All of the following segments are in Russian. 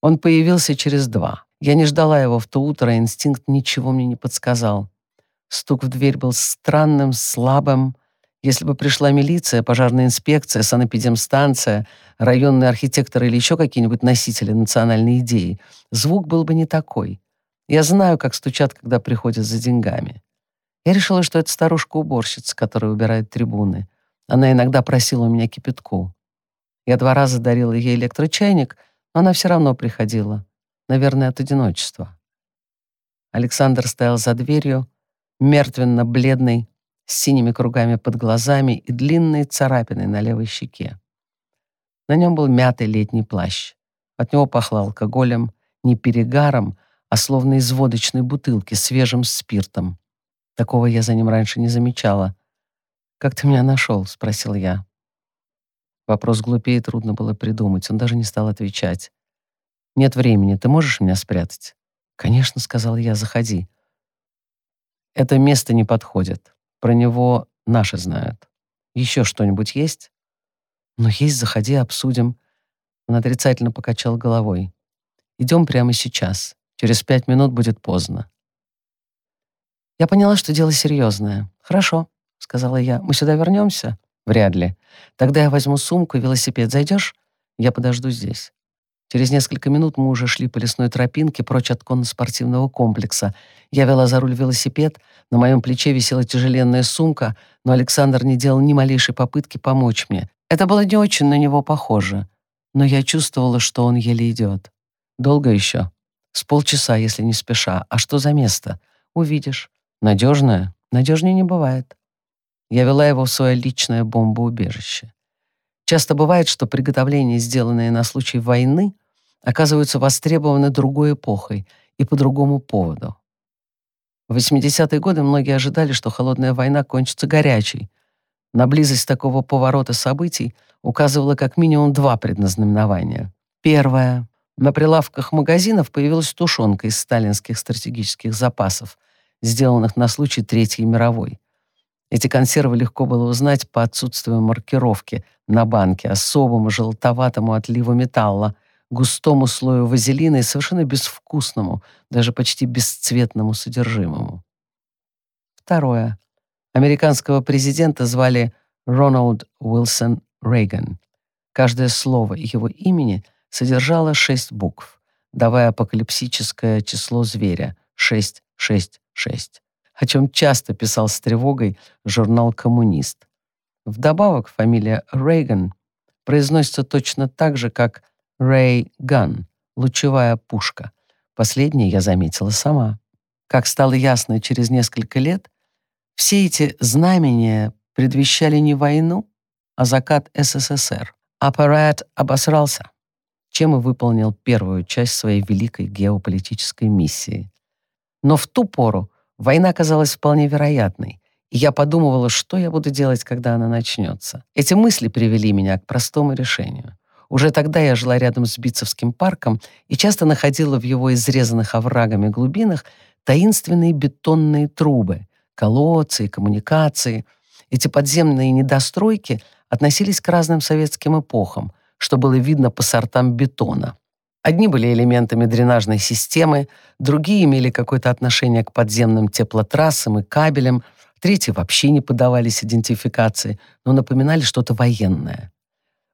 Он появился через два. Я не ждала его в то утро, инстинкт ничего мне не подсказал. Стук в дверь был странным, слабым. Если бы пришла милиция, пожарная инспекция, санэпидемстанция, районный архитектор или еще какие-нибудь носители национальной идеи, звук был бы не такой. Я знаю, как стучат, когда приходят за деньгами. Я решила, что это старушка-уборщица, которая убирает трибуны. Она иногда просила у меня кипятку. Я два раза дарила ей электрочайник, но она все равно приходила. Наверное, от одиночества. Александр стоял за дверью, мертвенно-бледный, с синими кругами под глазами и длинной царапиной на левой щеке. На нем был мятый летний плащ. От него пахло алкоголем, не перегаром, а словно из водочной бутылки, свежим спиртом. Такого я за ним раньше не замечала. «Как ты меня нашел?» — спросил я. Вопрос глупее трудно было придумать. Он даже не стал отвечать. «Нет времени. Ты можешь меня спрятать?» «Конечно», — сказал я, — «заходи». «Это место не подходит. Про него наши знают. Еще что-нибудь есть?» «Ну, есть, заходи, обсудим». Он отрицательно покачал головой. «Идем прямо сейчас. Через пять минут будет поздно». Я поняла, что дело серьезное. «Хорошо», — сказала я. «Мы сюда вернемся?» «Вряд ли. Тогда я возьму сумку и велосипед. Зайдешь? Я подожду здесь». Через несколько минут мы уже шли по лесной тропинке прочь от конно-спортивного комплекса. Я вела за руль велосипед, на моем плече висела тяжеленная сумка, но Александр не делал ни малейшей попытки помочь мне. Это было не очень на него похоже, но я чувствовала, что он еле идет. «Долго еще?» «С полчаса, если не спеша. А что за место?» «Увидишь». «Надежное?» «Надежнее не бывает». Я вела его в свое личное бомбоубежище. Часто бывает, что приготовления, сделанные на случай войны, оказываются востребованы другой эпохой и по другому поводу. В 80-е годы многие ожидали, что холодная война кончится горячей. На близость такого поворота событий указывало как минимум два предназнаменования. Первое. На прилавках магазинов появилась тушенка из сталинских стратегических запасов, сделанных на случай Третьей мировой. Эти консервы легко было узнать по отсутствию маркировки на банке, особому желтоватому отливу металла, густому слою вазелина и совершенно безвкусному, даже почти бесцветному содержимому. Второе. Американского президента звали Рональд Уилсон Рейган. Каждое слово его имени содержало шесть букв, давая апокалипсическое число зверя — 666 о чем часто писал с тревогой журнал «Коммунист». Вдобавок фамилия Рейган произносится точно так же, как Рэй Ган, лучевая пушка. Последнее я заметила сама. Как стало ясно через несколько лет, все эти знамения предвещали не войну, а закат СССР. Аппарат обосрался, чем и выполнил первую часть своей великой геополитической миссии. Но в ту пору Война казалась вполне вероятной, и я подумывала, что я буду делать, когда она начнется. Эти мысли привели меня к простому решению. Уже тогда я жила рядом с Битцевским парком и часто находила в его изрезанных оврагами глубинах таинственные бетонные трубы, колодцы и коммуникации. Эти подземные недостройки относились к разным советским эпохам, что было видно по сортам бетона. Одни были элементами дренажной системы, другие имели какое-то отношение к подземным теплотрассам и кабелям, третьи вообще не поддавались идентификации, но напоминали что-то военное.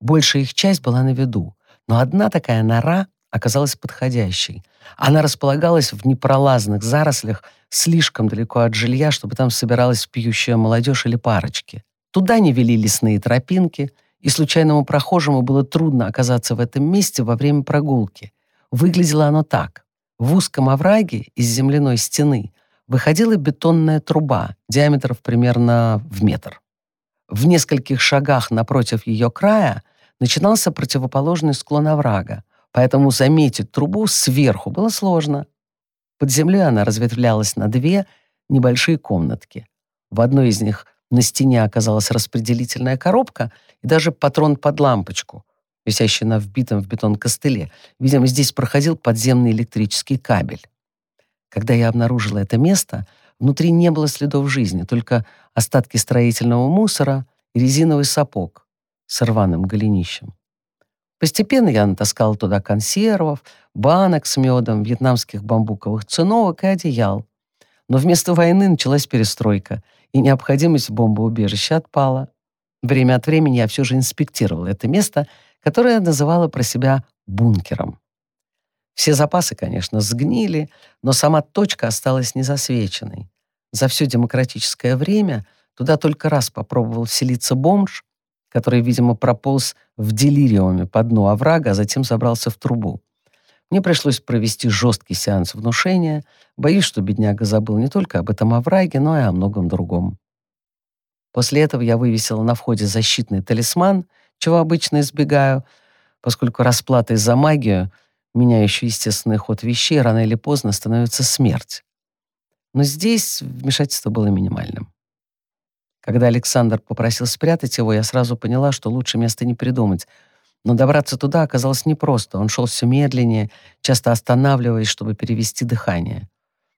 Большая их часть была на виду, но одна такая нора оказалась подходящей. Она располагалась в непролазных зарослях слишком далеко от жилья, чтобы там собиралась пьющая молодежь или парочки. Туда не вели лесные тропинки — и случайному прохожему было трудно оказаться в этом месте во время прогулки. Выглядело оно так. В узком овраге из земляной стены выходила бетонная труба, диаметров примерно в метр. В нескольких шагах напротив ее края начинался противоположный склон оврага, поэтому заметить трубу сверху было сложно. Под землей она разветвлялась на две небольшие комнатки. В одной из них на стене оказалась распределительная коробка и даже патрон под лампочку, висящий на вбитом в бетон костыле. Видимо, здесь проходил подземный электрический кабель. Когда я обнаружила это место, внутри не было следов жизни, только остатки строительного мусора и резиновый сапог с рваным голенищем. Постепенно я натаскал туда консервов, банок с медом, вьетнамских бамбуковых циновок и одеял. Но вместо войны началась перестройка, и необходимость в бомбоубежище отпала. Время от времени я все же инспектировал это место, которое называла про себя бункером. Все запасы, конечно, сгнили, но сама точка осталась незасвеченной. За все демократическое время туда только раз попробовал вселиться бомж, который, видимо, прополз в делириуме по дну оврага, а затем забрался в трубу. Мне пришлось провести жесткий сеанс внушения. Боюсь, что бедняга забыл не только об этом овраге, но и о многом другом. После этого я вывесила на входе защитный талисман, чего обычно избегаю, поскольку расплатой за магию, меняющую естественный ход вещей, рано или поздно становится смерть. Но здесь вмешательство было минимальным. Когда Александр попросил спрятать его, я сразу поняла, что лучше места не придумать. Но добраться туда оказалось непросто. Он шел все медленнее, часто останавливаясь, чтобы перевести дыхание.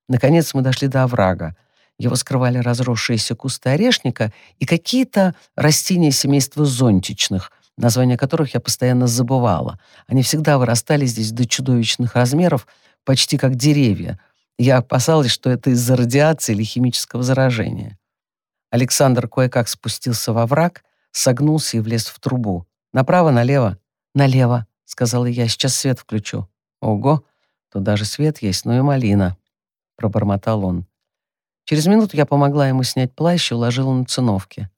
Наконец мы дошли до оврага. Его скрывали разросшиеся кусты орешника и какие-то растения семейства зонтичных, названия которых я постоянно забывала. Они всегда вырастали здесь до чудовищных размеров, почти как деревья. Я опасалась, что это из-за радиации или химического заражения. Александр кое-как спустился во враг, согнулся и влез в трубу. «Направо, налево?» «Налево», — сказала я, — «сейчас свет включу». «Ого, тут даже свет есть, ну и малина», — пробормотал он. Через минуту я помогла ему снять плащ и уложила на циновки.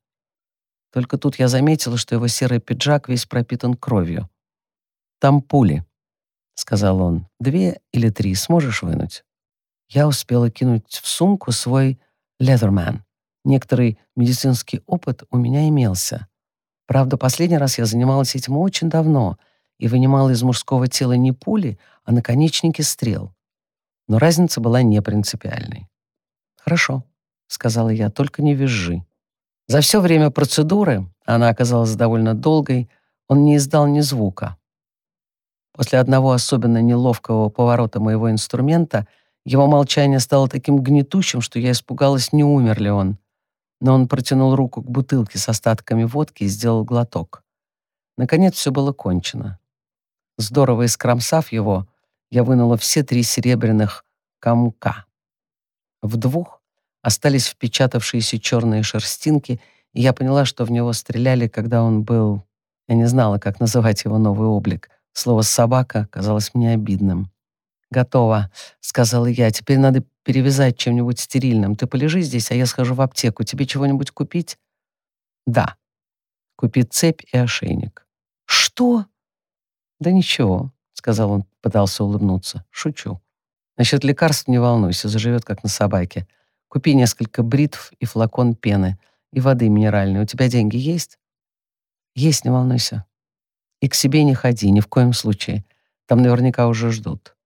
Только тут я заметила, что его серый пиджак весь пропитан кровью. «Там пули», — сказал он. «Две или три сможешь вынуть?» Я успела кинуть в сумку свой «Ледерман», Некоторый медицинский опыт у меня имелся. Правда, последний раз я занималась этим очень давно и вынимала из мужского тела не пули, а наконечники стрел. Но разница была не принципиальной. «Хорошо», — сказала я, — «только не визжи». За все время процедуры, она оказалась довольно долгой, он не издал ни звука. После одного особенно неловкого поворота моего инструмента его молчание стало таким гнетущим, что я испугалась, не умер ли он но он протянул руку к бутылке с остатками водки и сделал глоток. Наконец все было кончено. Здорово искромсав его, я вынула все три серебряных комка. В двух остались впечатавшиеся черные шерстинки, и я поняла, что в него стреляли, когда он был... Я не знала, как называть его новый облик. Слово «собака» казалось мне обидным. «Готово», — сказала я. «Теперь надо перевязать чем-нибудь стерильным. Ты полежи здесь, а я схожу в аптеку. Тебе чего-нибудь купить?» «Да. Купи цепь и ошейник». «Что?» «Да ничего», — сказал он, пытался улыбнуться. «Шучу. Насчет лекарств не волнуйся, заживет, как на собаке. Купи несколько бритв и флакон пены, и воды минеральной. У тебя деньги есть?» «Есть, не волнуйся. И к себе не ходи, ни в коем случае. Там наверняка уже ждут».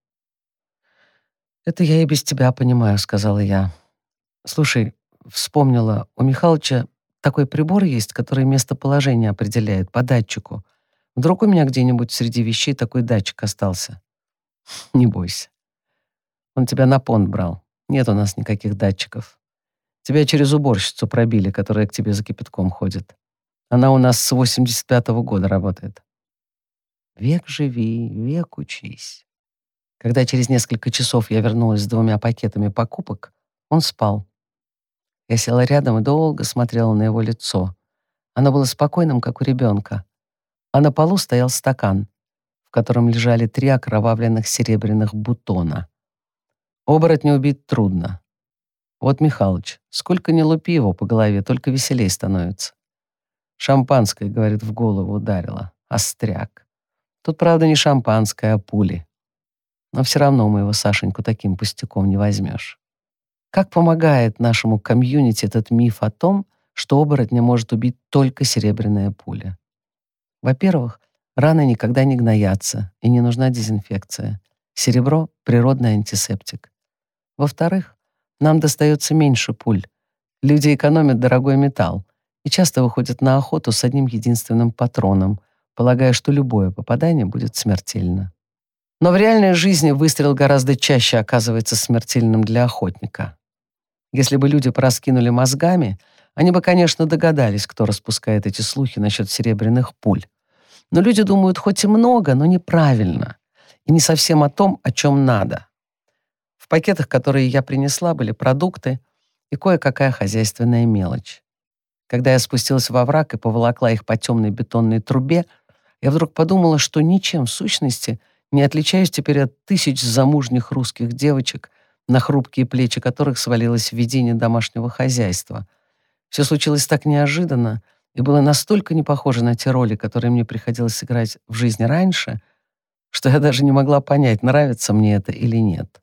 «Это я и без тебя понимаю», — сказала я. «Слушай, вспомнила, у Михалыча такой прибор есть, который местоположение определяет по датчику. Вдруг у меня где-нибудь среди вещей такой датчик остался?» «Не бойся. Он тебя на понт брал. Нет у нас никаких датчиков. Тебя через уборщицу пробили, которая к тебе за кипятком ходит. Она у нас с 85-го года работает. Век живи, век учись. Когда через несколько часов я вернулась с двумя пакетами покупок, он спал. Я села рядом и долго смотрела на его лицо. Оно было спокойным, как у ребенка. А на полу стоял стакан, в котором лежали три окровавленных серебряных бутона. Оборотня убить трудно. Вот Михалыч, сколько ни лупи его по голове, только веселей становится. Шампанское, говорит, в голову ударило. Остряк. Тут, правда, не шампанское, а пули. Но все равно моего Сашеньку таким пустяком не возьмешь. Как помогает нашему комьюнити этот миф о том, что оборотня может убить только серебряная пуля? Во-первых, раны никогда не гноятся и не нужна дезинфекция. Серебро — природный антисептик. Во-вторых, нам достается меньше пуль. Люди экономят дорогой металл и часто выходят на охоту с одним единственным патроном, полагая, что любое попадание будет смертельно. Но в реальной жизни выстрел гораздо чаще оказывается смертельным для охотника. Если бы люди пораскинули мозгами, они бы, конечно, догадались, кто распускает эти слухи насчет серебряных пуль. Но люди думают хоть и много, но неправильно. И не совсем о том, о чем надо. В пакетах, которые я принесла, были продукты и кое-какая хозяйственная мелочь. Когда я спустилась во враг и поволокла их по темной бетонной трубе, я вдруг подумала, что ничем в сущности не отличаюсь теперь от тысяч замужних русских девочек, на хрупкие плечи которых свалилось ведение домашнего хозяйства. Все случилось так неожиданно и было настолько не похоже на те роли, которые мне приходилось играть в жизни раньше, что я даже не могла понять, нравится мне это или нет.